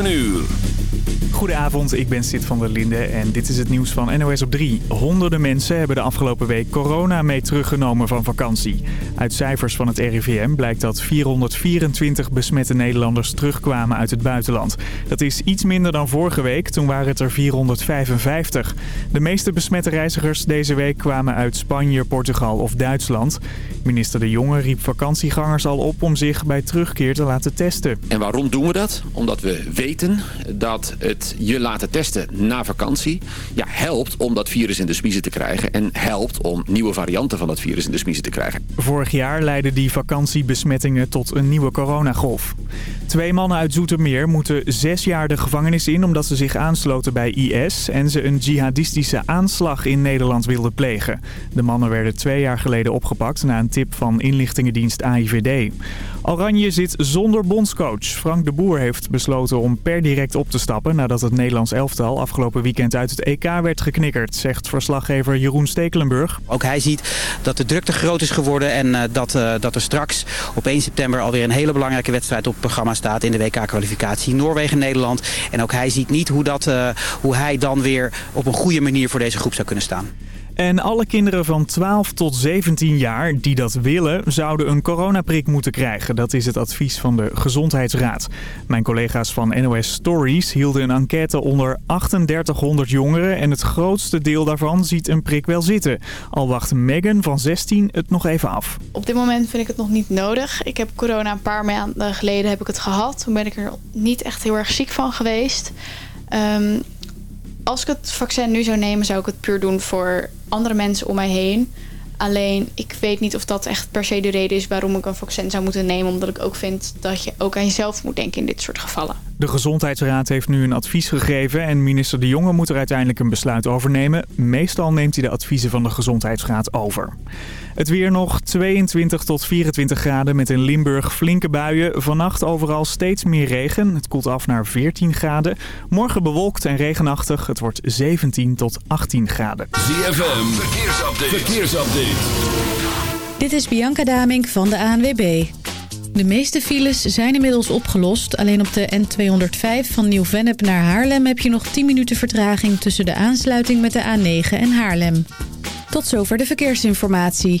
7 uur. Goedenavond, ik ben Sid van der Linde en dit is het nieuws van NOS op 3. Honderden mensen hebben de afgelopen week corona mee teruggenomen van vakantie. Uit cijfers van het RIVM blijkt dat 424 besmette Nederlanders terugkwamen uit het buitenland. Dat is iets minder dan vorige week, toen waren het er 455. De meeste besmette reizigers deze week kwamen uit Spanje, Portugal of Duitsland. Minister De Jonge riep vakantiegangers al op om zich bij terugkeer te laten testen. En waarom doen we dat? Omdat we weten dat het je laten testen na vakantie ja, helpt om dat virus in de smiezen te krijgen. En helpt om nieuwe varianten van dat virus in de smiezen te krijgen. Vorig jaar leidden die vakantiebesmettingen tot een nieuwe coronagolf. Twee mannen uit Zoetermeer moeten zes jaar de gevangenis in omdat ze zich aansloten bij IS en ze een jihadistische aanslag in Nederland wilden plegen. De mannen werden twee jaar geleden opgepakt na een tip van inlichtingendienst AIVD. Oranje zit zonder bondscoach. Frank de Boer heeft besloten om per direct op te stappen nadat het Nederlands elftal afgelopen weekend uit het EK werd geknikkerd, zegt verslaggever Jeroen Stekelenburg. Ook hij ziet dat de druk te groot is geworden en uh, dat, uh, dat er straks op 1 september alweer een hele belangrijke wedstrijd op het programma staat in de WK-kwalificatie Noorwegen-Nederland. En ook hij ziet niet hoe, dat, uh, hoe hij dan weer op een goede manier voor deze groep zou kunnen staan. En alle kinderen van 12 tot 17 jaar die dat willen, zouden een coronaprik moeten krijgen. Dat is het advies van de Gezondheidsraad. Mijn collega's van NOS Stories hielden een enquête onder 3800 jongeren... en het grootste deel daarvan ziet een prik wel zitten. Al wacht Megan van 16 het nog even af. Op dit moment vind ik het nog niet nodig. Ik heb corona een paar maanden geleden heb ik het gehad. Toen ben ik er niet echt heel erg ziek van geweest... Um, als ik het vaccin nu zou nemen, zou ik het puur doen voor andere mensen om mij heen. Alleen, ik weet niet of dat echt per se de reden is waarom ik een vaccin zou moeten nemen. Omdat ik ook vind dat je ook aan jezelf moet denken in dit soort gevallen. De Gezondheidsraad heeft nu een advies gegeven en minister De Jonge moet er uiteindelijk een besluit over nemen. Meestal neemt hij de adviezen van de Gezondheidsraad over. Het weer nog 22 tot 24 graden met in Limburg flinke buien. Vannacht overal steeds meer regen. Het koelt af naar 14 graden. Morgen bewolkt en regenachtig. Het wordt 17 tot 18 graden. ZFM, verkeersupdate. verkeersupdate. Dit is Bianca Damink van de ANWB. De meeste files zijn inmiddels opgelost. Alleen op de N205 van Nieuw-Vennep naar Haarlem heb je nog 10 minuten vertraging tussen de aansluiting met de A9 en Haarlem. Tot zover de verkeersinformatie.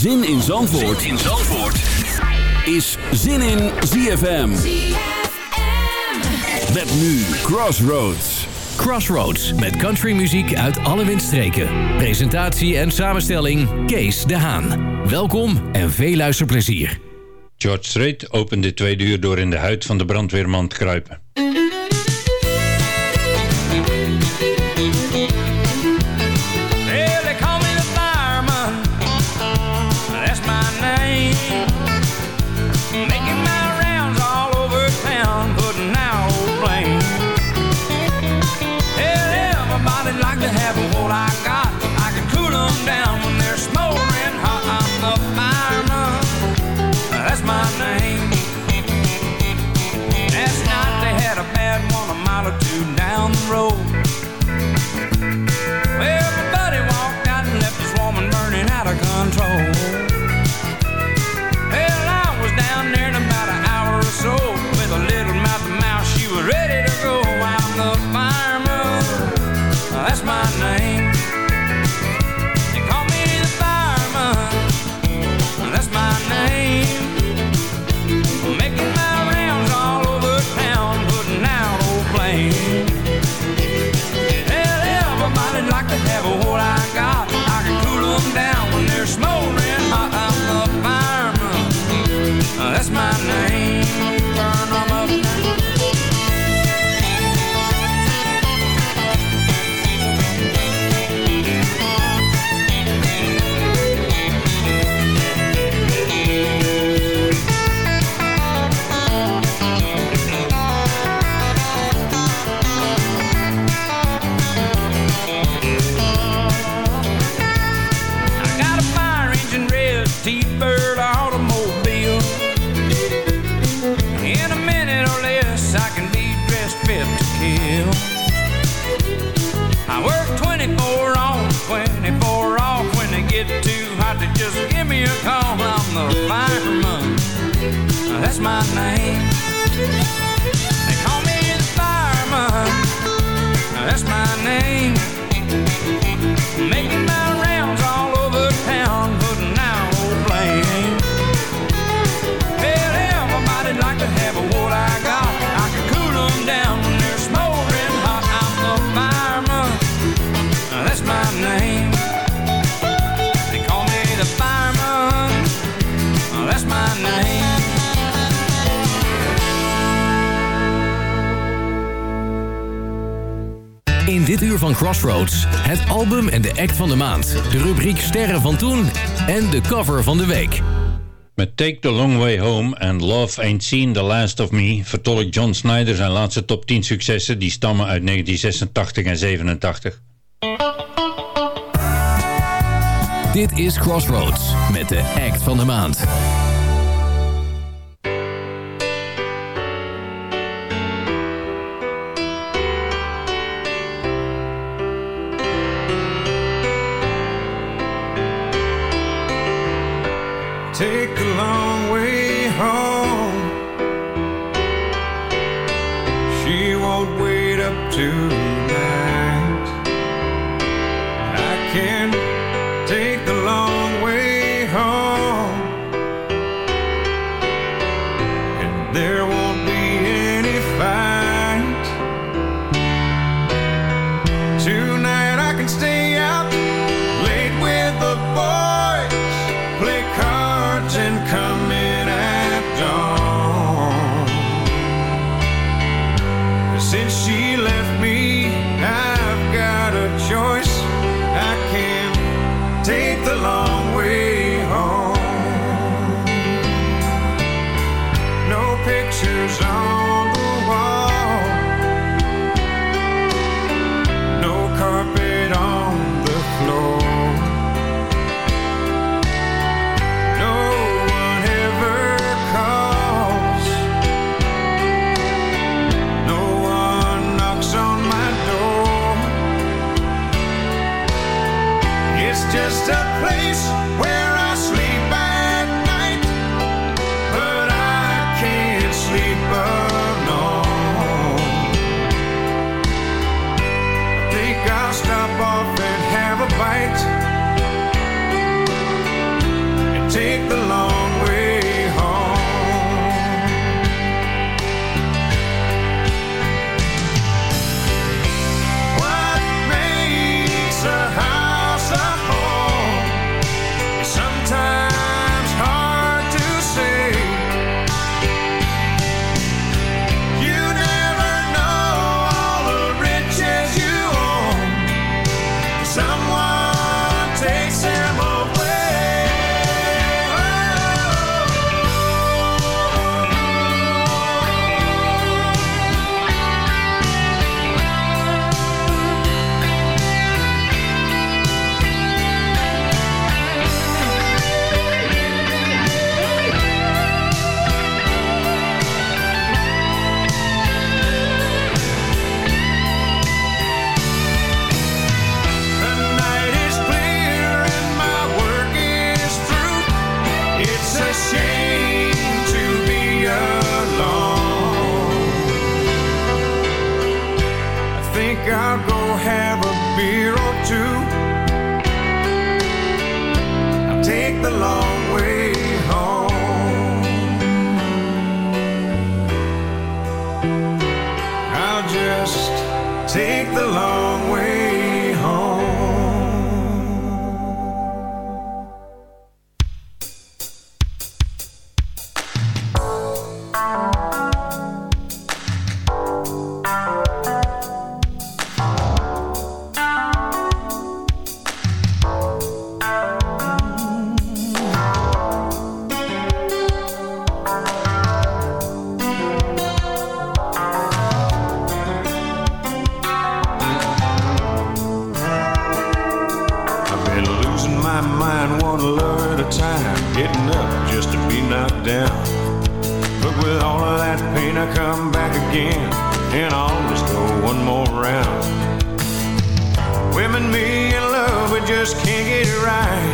Zin in Zandvoort, in Zandvoort. is Zin in ZFM. Met nu Crossroads. Crossroads met countrymuziek uit alle windstreken. Presentatie en samenstelling Kees de Haan. Welkom en veel luisterplezier. George Strait opent dit tweede uur door in de huid van de brandweerman te kruipen. cover van de week. Met Take the Long Way Home en Love Ain't Seen the Last of Me vertolkt John Snyder zijn laatste top 10 successen die stammen uit 1986 en 87. Dit is Crossroads met de act van de maand. take the long way home. She won't wait up to and me in love, we just can't get it right.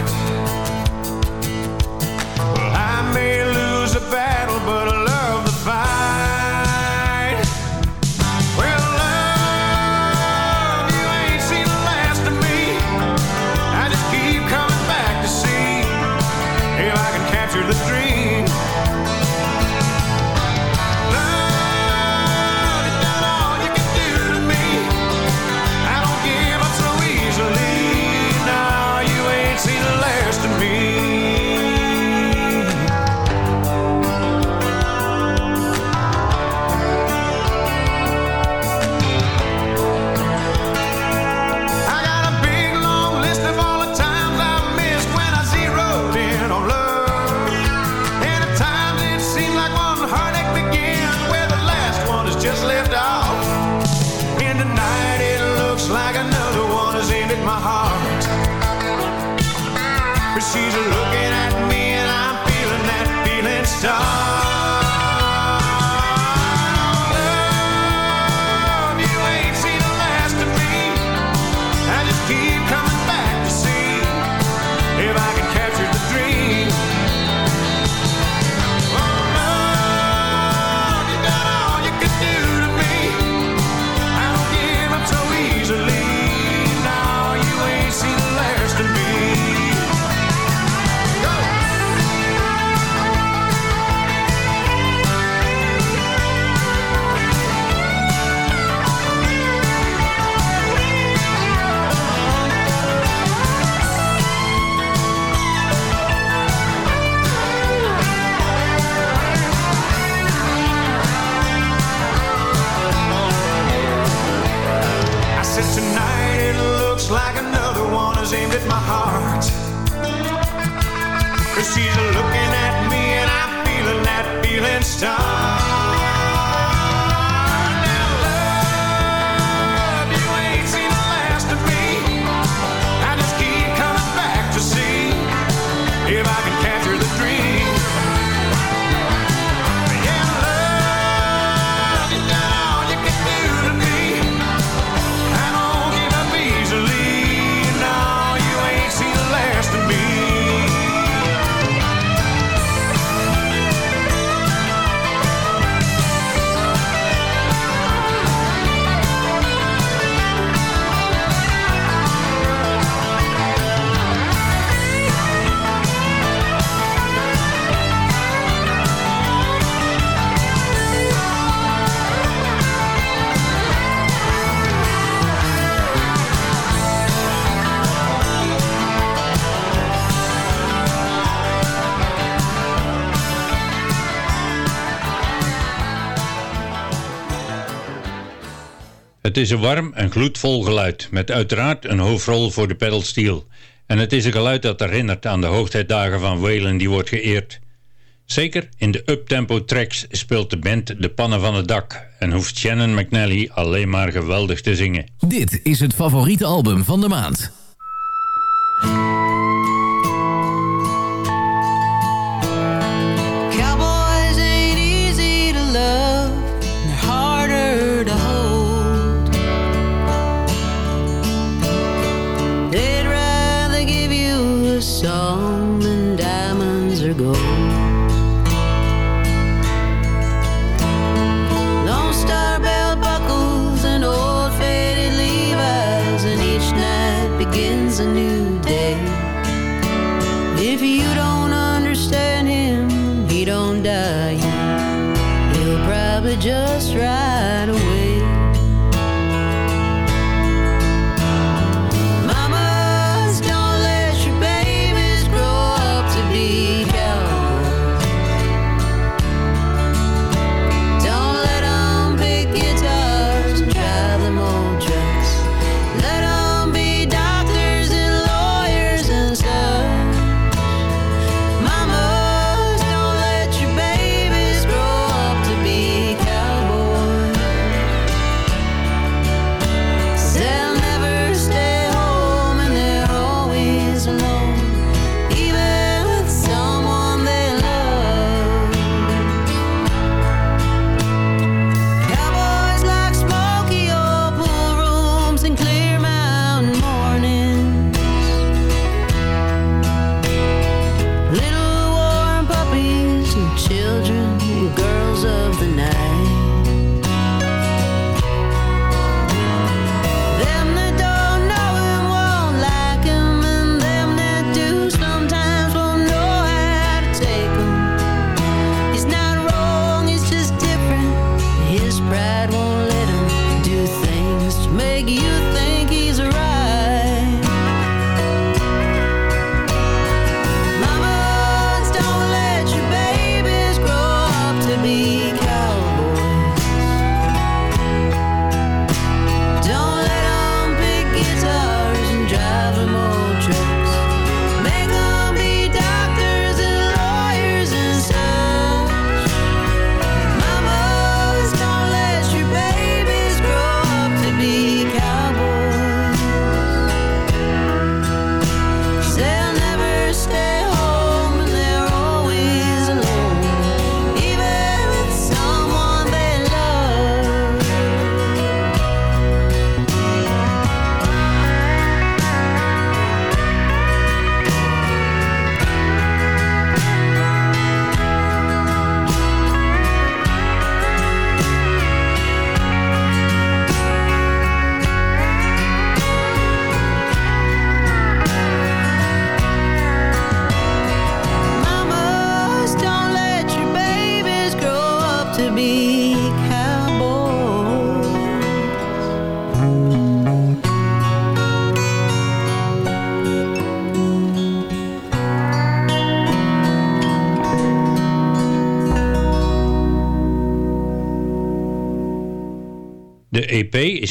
Het is een warm en gloedvol geluid, met uiteraard een hoofdrol voor de pedalsteel. En het is een geluid dat herinnert aan de hoogtijdagen van Whalen die wordt geëerd. Zeker in de uptempo tracks speelt de band de pannen van het dak... en hoeft Shannon McNally alleen maar geweldig te zingen. Dit is het favoriete album van de maand.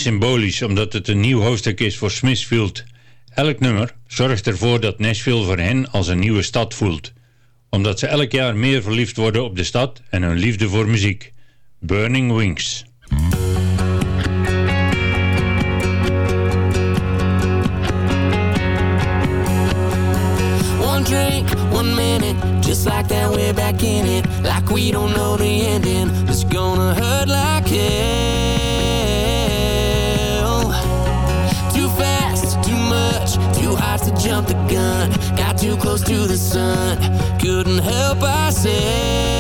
symbolisch omdat het een nieuw hoofdstuk is voor Smithfield. Elk nummer zorgt ervoor dat Nashville voor hen als een nieuwe stad voelt. Omdat ze elk jaar meer verliefd worden op de stad en hun liefde voor muziek. Burning Wings. One one minute, just like that we're back in it. Like we don't know the ending, it's gonna hurt like it. to jump the gun Got too close to the sun Couldn't help myself.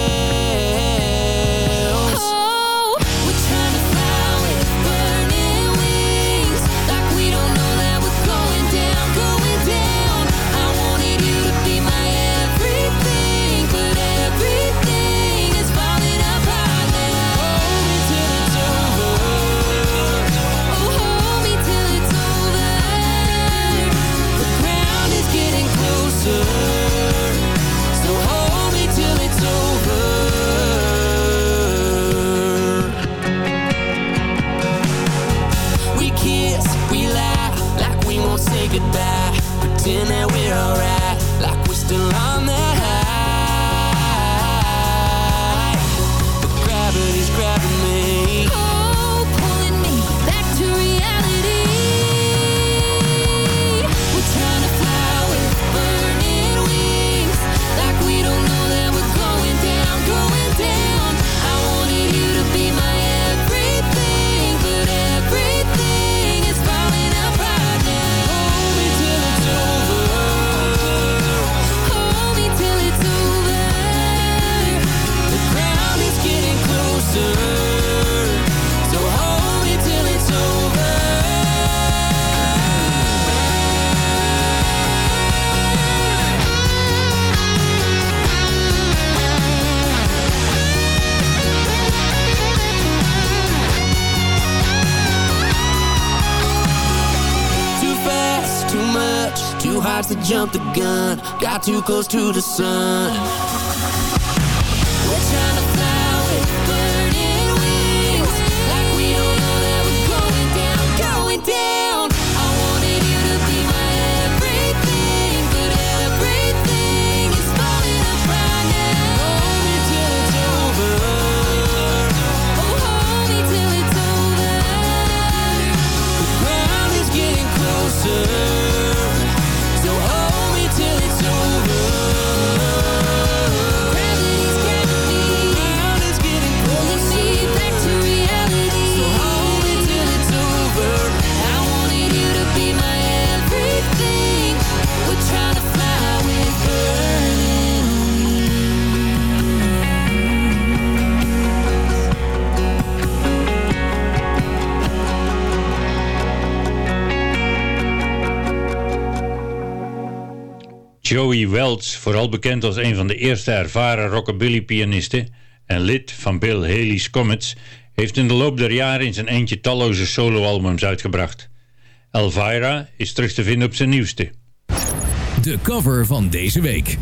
jumped the gun, got too close to the sun. Welts, Welch, vooral bekend als een van de eerste ervaren rockabilly-pianisten en lid van Bill Haley's Comets, heeft in de loop der jaren in zijn eentje talloze soloalbums uitgebracht. Elvira is terug te vinden op zijn nieuwste. De cover van deze week.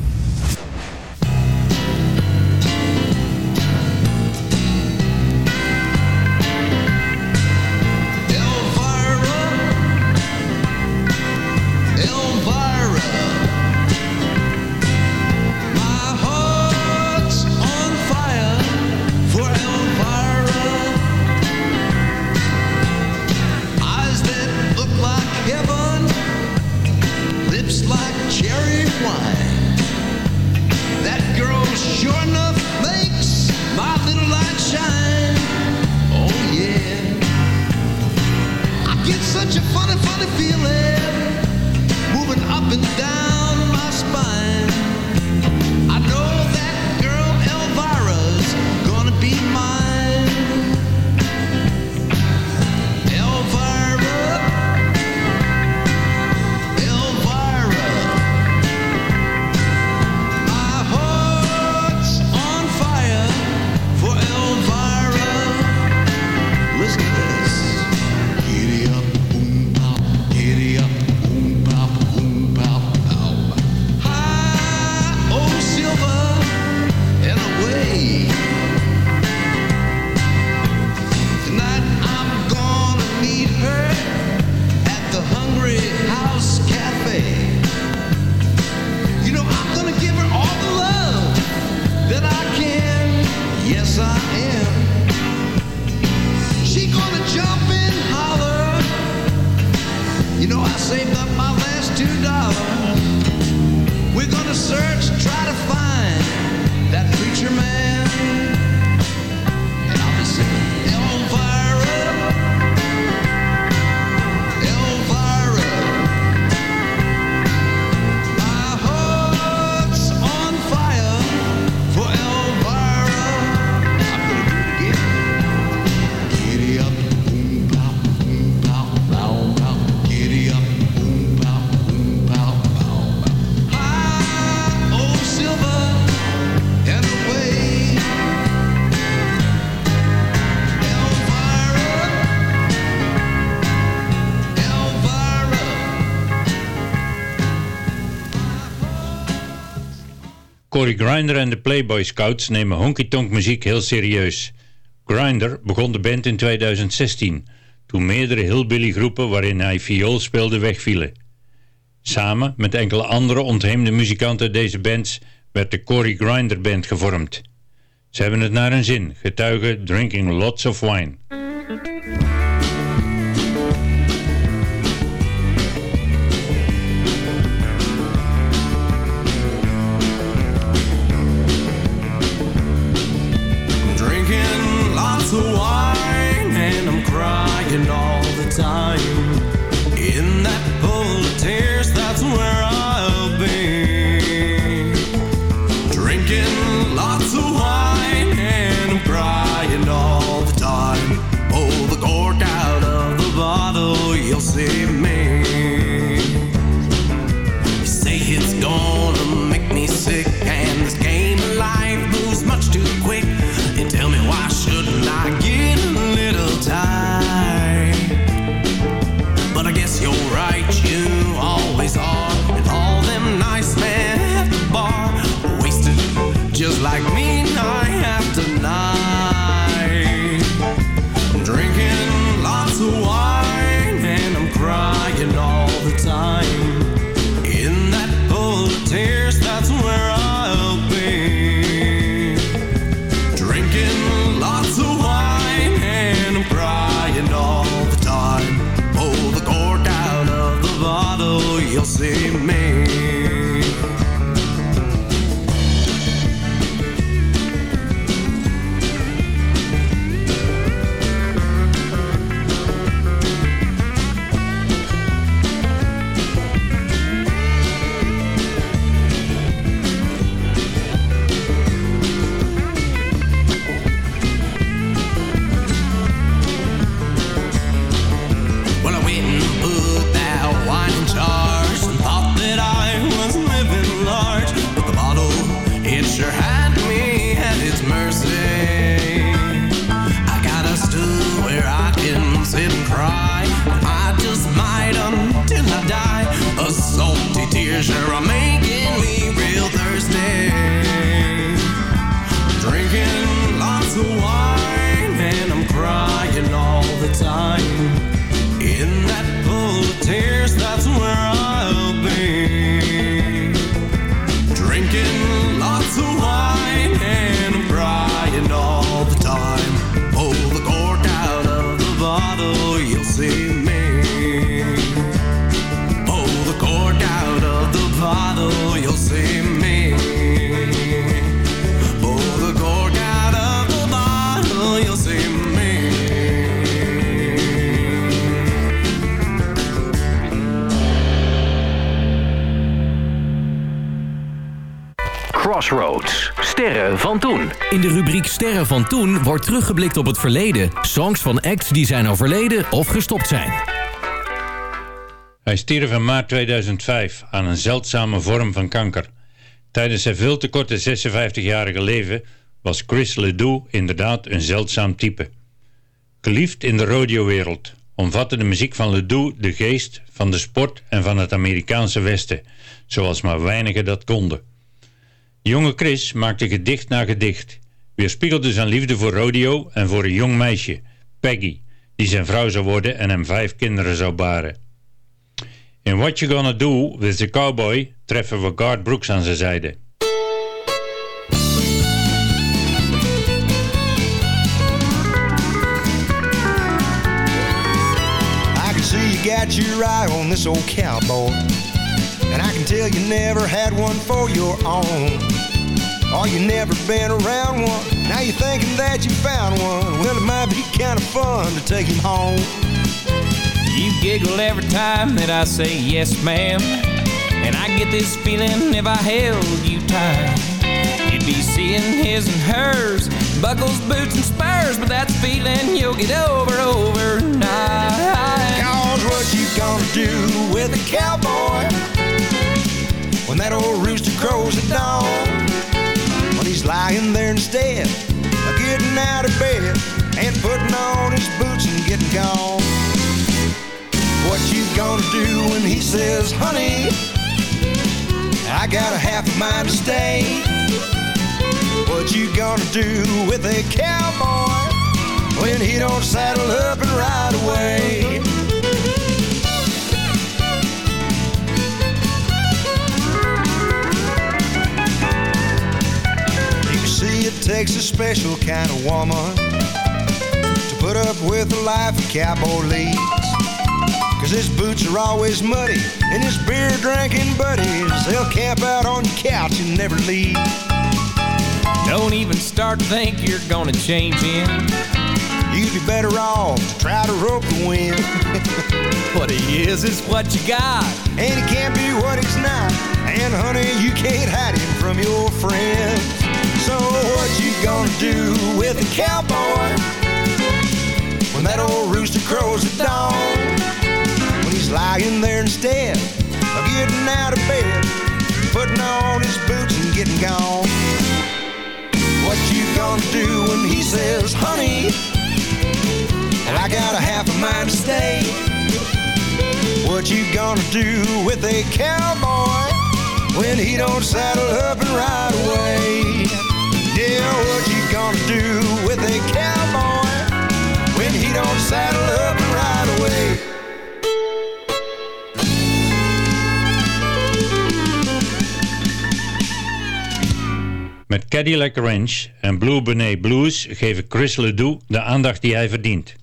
Cory Grinder en de Playboy Scouts nemen honky-tonk muziek heel serieus. Grinder begon de band in 2016, toen meerdere hillbilly groepen waarin hij viool speelde wegvielen. Samen met enkele andere ontheemde muzikanten deze bands werd de Cory Grinder Band gevormd. Ze hebben het naar hun zin, getuigen Drinking Lots of Wine. Teruggeblikt op het verleden. Songs van acts die zijn overleden of gestopt zijn. Hij stierf in maart 2005 aan een zeldzame vorm van kanker. Tijdens zijn veel te korte 56-jarige leven was Chris Ledoux inderdaad een zeldzaam type. Geliefd in de rodeowereld omvatte de muziek van Ledoux de geest van de sport en van het Amerikaanse Westen, zoals maar weinigen dat konden. Jonge Chris maakte gedicht na gedicht, weerspiegelde zijn liefde voor rodeo en voor een jong meisje, Peggy, die zijn vrouw zou worden en hem vijf kinderen zou baren. In What You Gonna Do With The Cowboy treffen we Garth Brooks aan zijn zijde. Got your eye on this old cowboy. And I can tell you never had one for your own. Or you never been around one. Now you're thinking that you found one. Well, it might be kind of fun to take him home. You giggle every time that I say yes, ma'am. And I get this feeling if I held you tight. You'd be seeing his and hers, buckles, boots, and spurs. But that's a feeling you'll get over overnight. Cause what you gonna do with a cowboy when that old rooster crows at dawn? Lying there instead of getting out of bed and putting on his boots and getting gone. What you gonna do when he says, honey, I got a half a mind to stay? What you gonna do with a cowboy when he don't saddle up and ride away? It takes a special kind of woman to put up with the life a cowboy leads. Cause his boots are always muddy, and his beer drinking buddies, they'll camp out on your couch and never leave. Don't even start to think you're gonna change him. You'd be better off to try to rope the wind. what he is is what you got. And he can't be what he's not. And honey, you can't hide him from your friends. So what you gonna do with a cowboy when that old rooster crows at dawn? When he's lying there instead of getting out of bed, putting on his boots and getting gone. What you gonna do when he says, honey, And I got a half a mind to stay? What you gonna do with a cowboy when he don't saddle up and ride away? Yeah, what you gonna do with a cowboy when he don't saddle up and ride away? Met Cadillac Ranch en Blue Bonnet Blues geven Chris Ledoux de aandacht die hij verdient.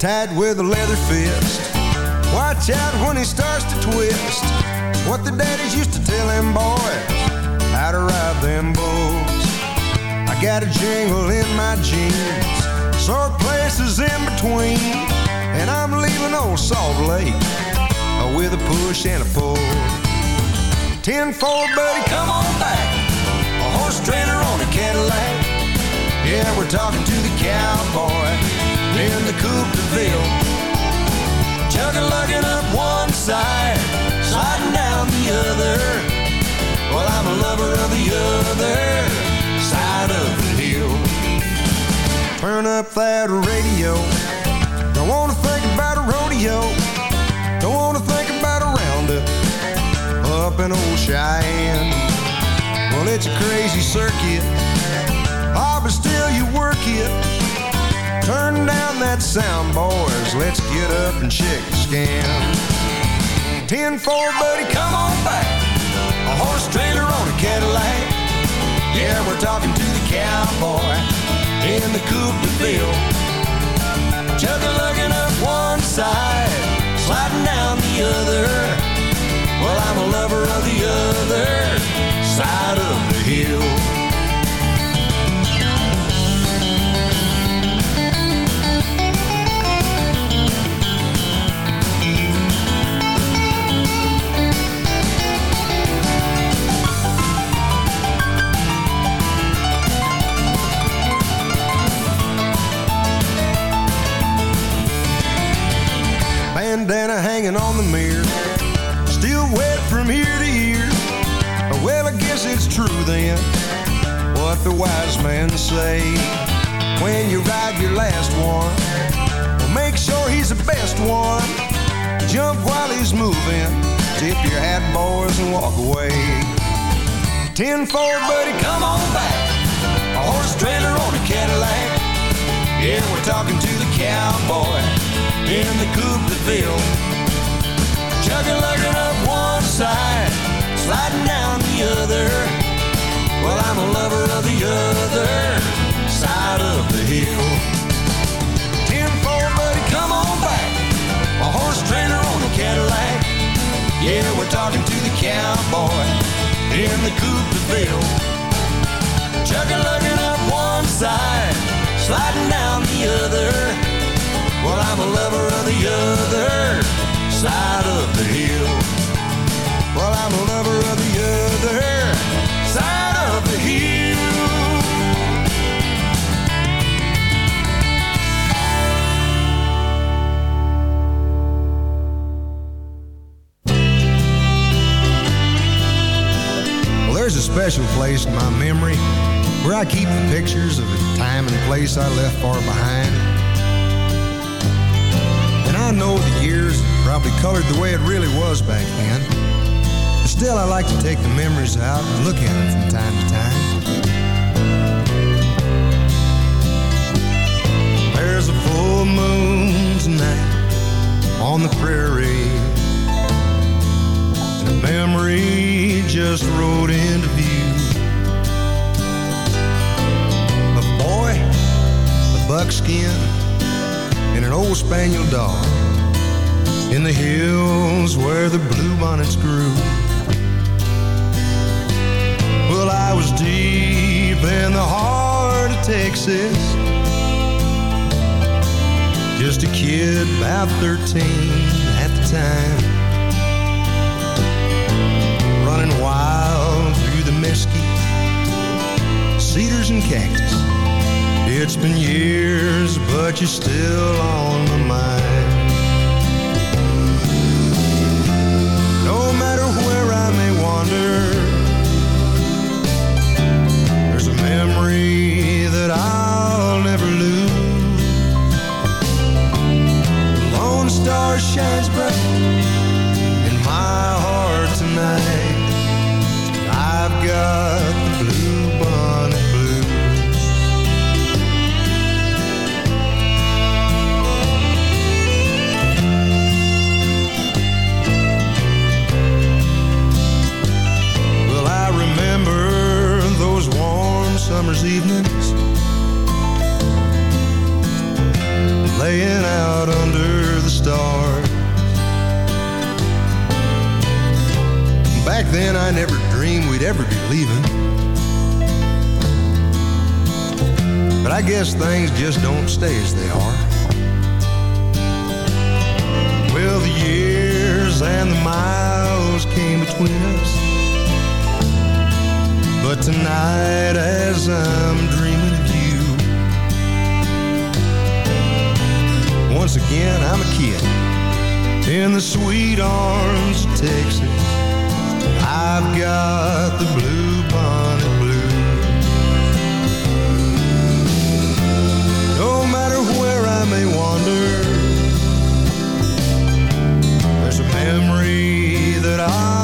Tight with a leather fist. Watch out when he starts to twist. What the daddies used to tell them boys how to ride them bulls. I got a jingle in my jeans, sore places in between, and I'm leaving old Salt Lake uh, with a push and a pull. 10 4, buddy, come on back. A horse trailer on a Cadillac. Yeah, we're talking to the cowboy in the coupe de ville. Chugging, lugging up one side, sliding down the other. Well, I'm a lover of the other side of the hill. Turn up that radio. Don't wanna think about a rodeo. Don't wanna think about a roundup up in old Cheyenne. Well, it's a crazy circuit. Ah, but still you work it. Turn down that sound, boys. Let's get up and check the scan. 10 4, buddy, come on back. A horse trailer on a Cadillac. Yeah, we're talking to the cowboy in the coupe de ville. Chugging, lugging up one side, sliding down the other. Well, I'm a lover of the other side of the hill. Hanging on the mirror. Still wet from ear to ear. Well, I guess it's true then. What the wise men say. When you ride your last one, well, make sure he's the best one. Jump while he's moving. Tip your hat, boys, and walk away. 10 4, buddy, come on back. A horse trailer on a Cadillac. Yeah, we're talking to the cowboy in the coupe de ville. Chugging, lugging up one side, sliding down the other. Well, I'm a lover of the other side of the hill. Ten-four, buddy, come on back. A horse trainer on a Cadillac. Yeah, we're talking to the cowboy in the Cooperville. Chucking, looking up one side, sliding down the other. Well, I'm a lover of the other side of place in my memory where I keep the pictures of the time and place I left far behind. And I know the years probably colored the way it really was back then. But still, I like to take the memories out and look at them from time to time. There's a full moon tonight on the prairie. And a memory just rode into view. Buckskin, and an old spaniel dog in the hills where the bluebonnets grew. Well, I was deep in the heart of Texas. Just a kid, about 13 at the time. Running wild through the mesquite, cedars and cactus. It's been years, but you're still on my mind. No matter where I may wander, there's a memory that I'll never lose. The Lone Star shines bright in my heart tonight. I've got summer's evenings laying out under the stars. Back then, I never dreamed we'd ever be leaving. But I guess things just don't stay as they are. Well, the years and the miles came between us. But tonight, as I'm dreaming of you, once again, I'm a kid in the sweet arms of Texas. I've got the blue bonnet blues. No matter where I may wander, there's a memory that I'll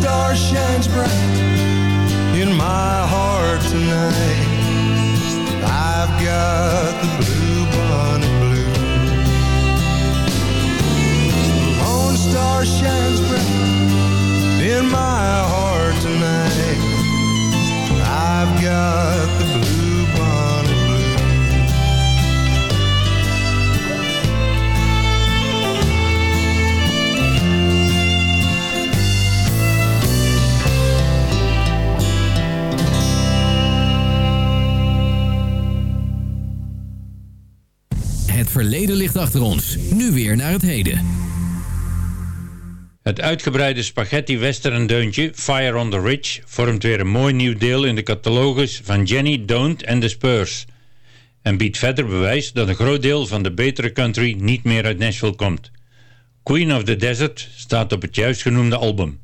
Star shines bright in my heart tonight. I've got the blue bonnet blues. Lone Star shines bright in my heart tonight. I've got the verleden ligt achter ons. Nu weer naar het heden. Het uitgebreide spaghetti western deuntje Fire on the Ridge vormt weer een mooi nieuw deel in de catalogus van Jenny, Don't en The Spurs. En biedt verder bewijs dat een groot deel van de betere country niet meer uit Nashville komt. Queen of the Desert staat op het juist genoemde album.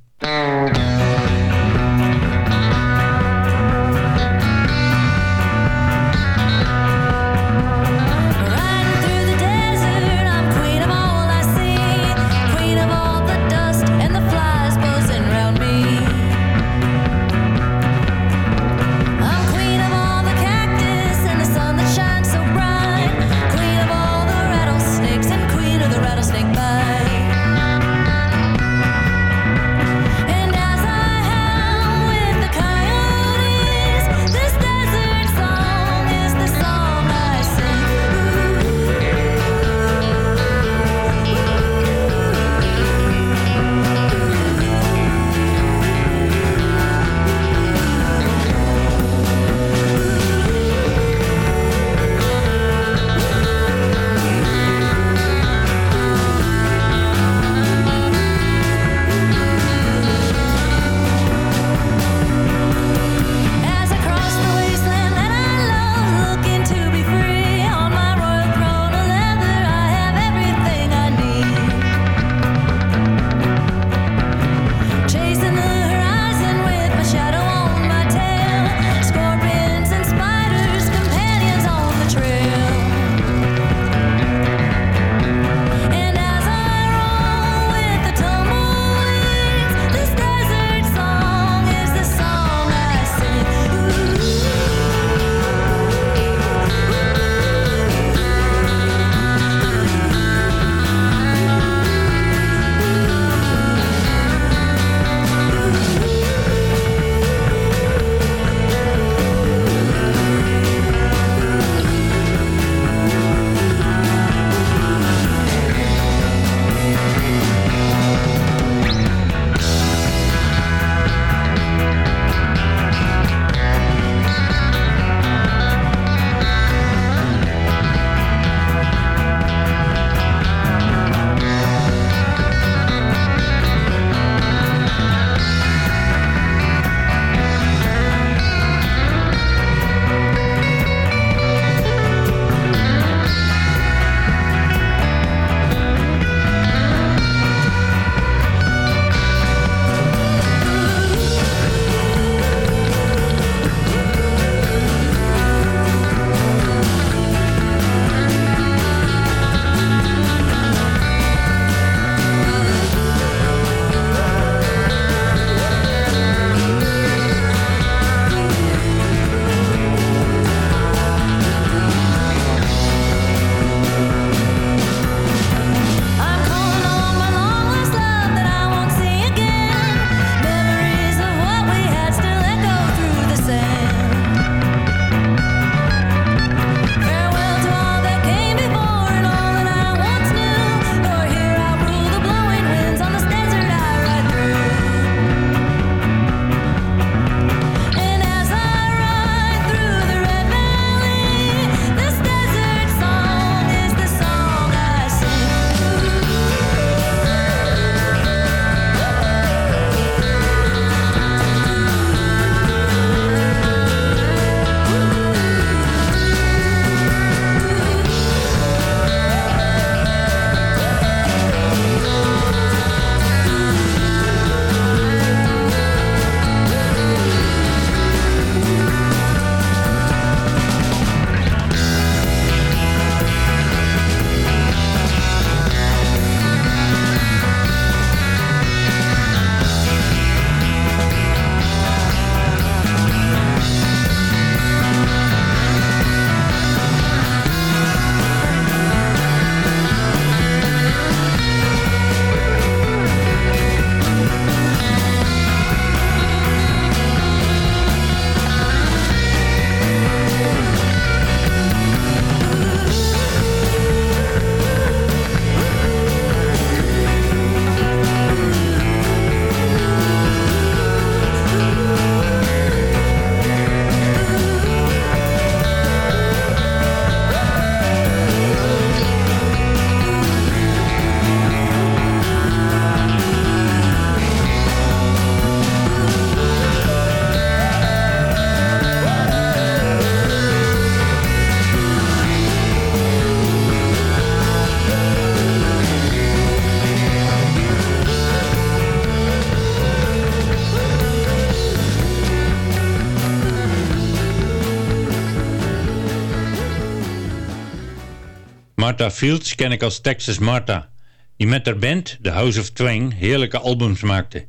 Martha Fields ken ik als Texas Martha, die met haar band, The House of Twang, heerlijke albums maakte.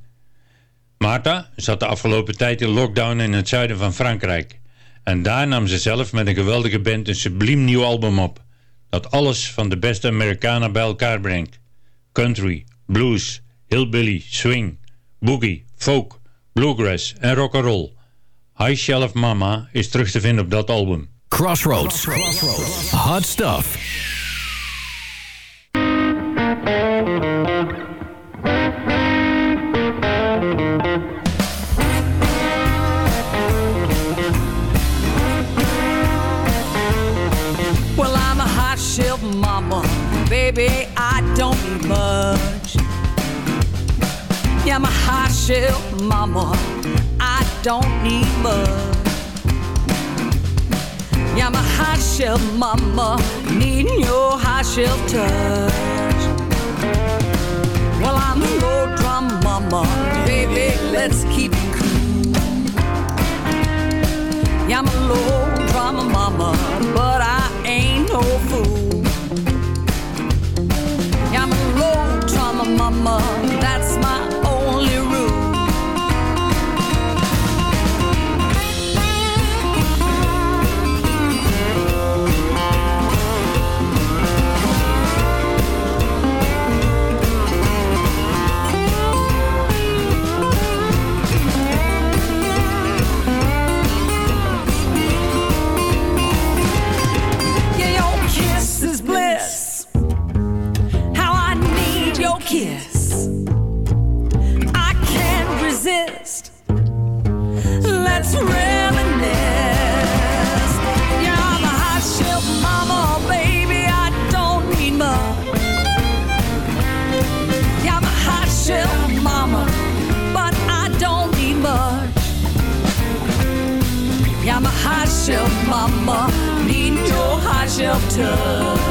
Martha zat de afgelopen tijd in lockdown in het zuiden van Frankrijk. En daar nam ze zelf met een geweldige band een subliem nieuw album op. Dat alles van de beste Amerikanen bij elkaar brengt. Country, blues, hillbilly, swing, boogie, folk, bluegrass en rock'n'roll. High Shelf Mama is terug te vinden op dat album. Crossroads. Hot stuff. Shelf mama. I don't need much. Yeah, a hot shelf mama, needing your hot shelf touch. Well, I'm a low drum mama, baby. Let's keep it cool. Yeah, I'm a low drama mama, but I ain't no fool. Yeah, I'm a low drama mama, hot shelf mama, needing your hot shelf touch.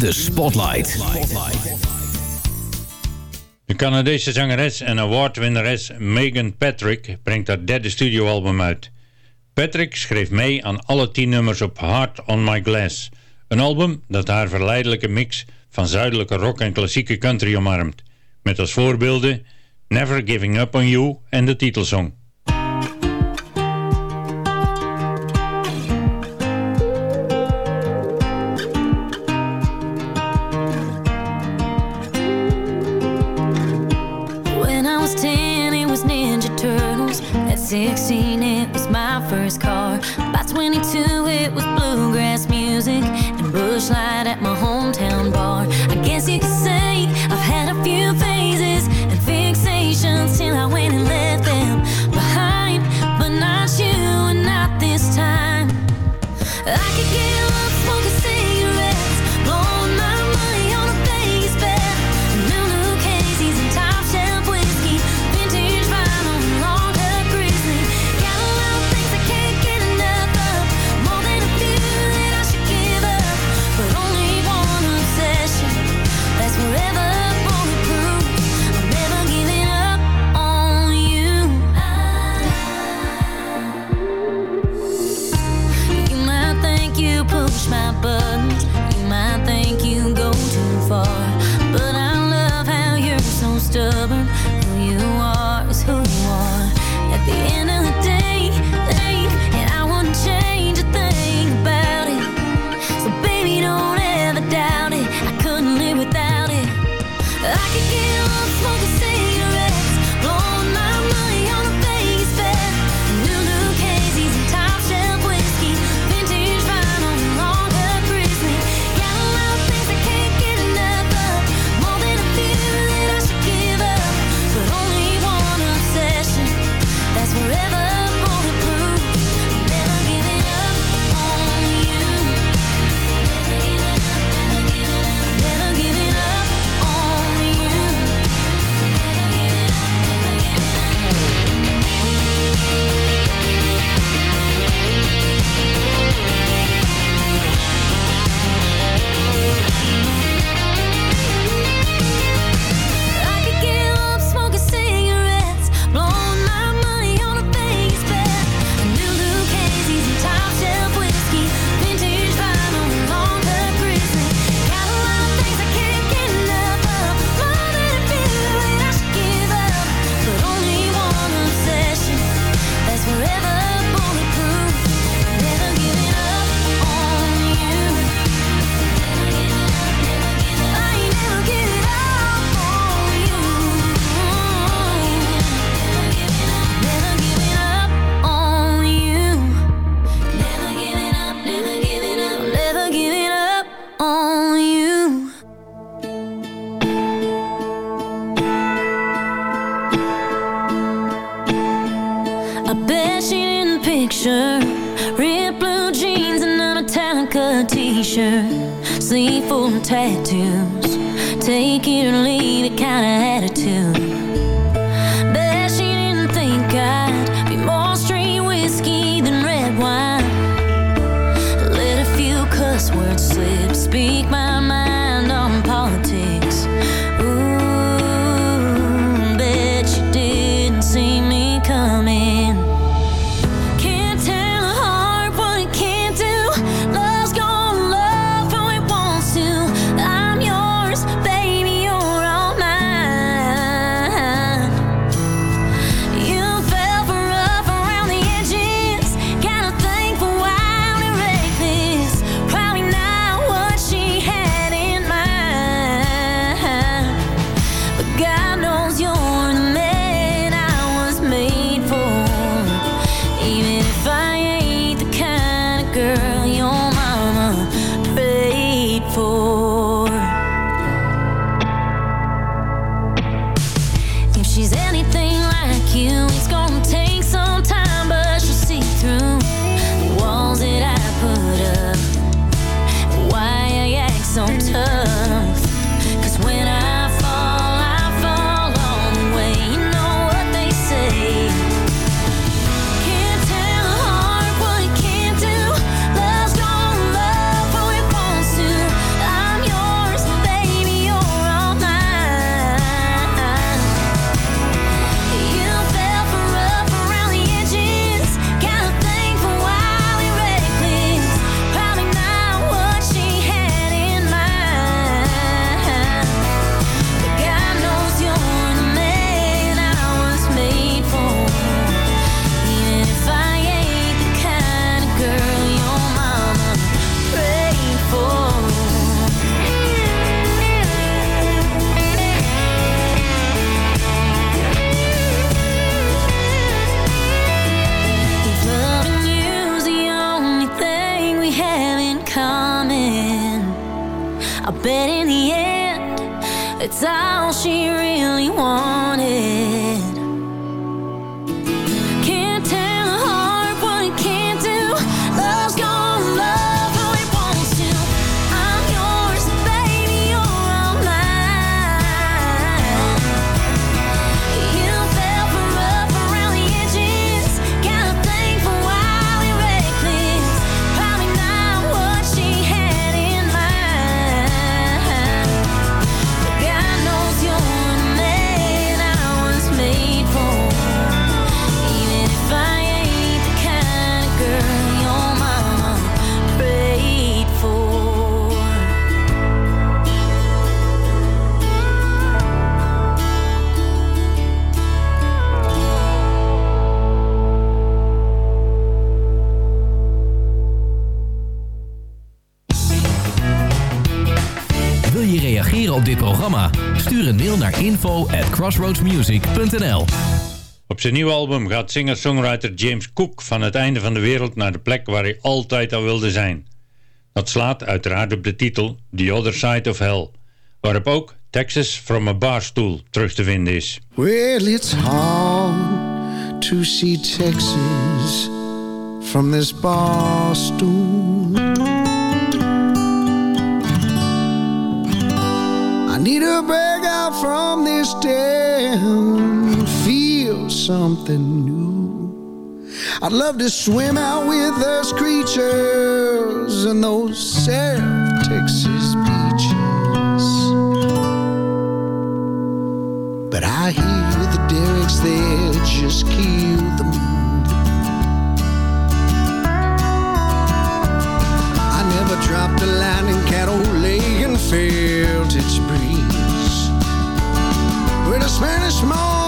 De Spotlight. De Canadese zangeres en awardwinnares Megan Patrick brengt haar derde studioalbum uit. Patrick schreef mee aan alle tien nummers op Heart on My Glass. Een album dat haar verleidelijke mix van zuidelijke rock en klassieke country omarmt. Met als voorbeelden Never Giving Up On You en de titelsong. crossroadsmusic.nl Op zijn nieuwe album gaat singer-songwriter James Cook van het einde van de wereld naar de plek waar hij altijd al wilde zijn. Dat slaat uiteraard op de titel The Other Side of Hell, waarop ook Texas from a Barstool terug te vinden is. Well, it's hard to see Texas from this bar I need a break out from this town, feel something new. I'd love to swim out with those creatures and those South Texas beaches. But I hear the derricks there just kill the dropped a line in Cattle and felt its breeze. Where the Spanish moss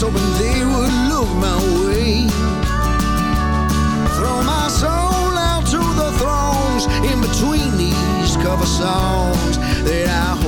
nights, hoping they would look my way. Throw my soul out to the thrones in between these cover songs that I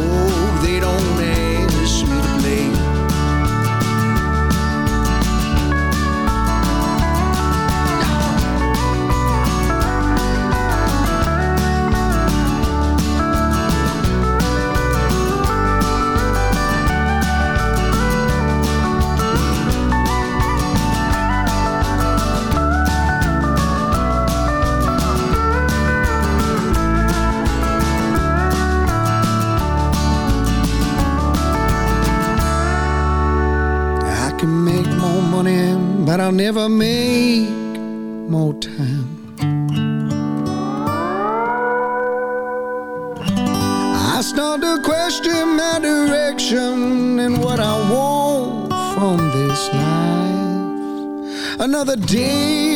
I'll never make more time. I start to question my direction and what I want from this life. Another day,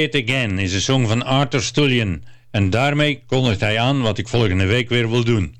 It Again is een song van Arthur Stullion en daarmee kondigt hij aan wat ik volgende week weer wil doen.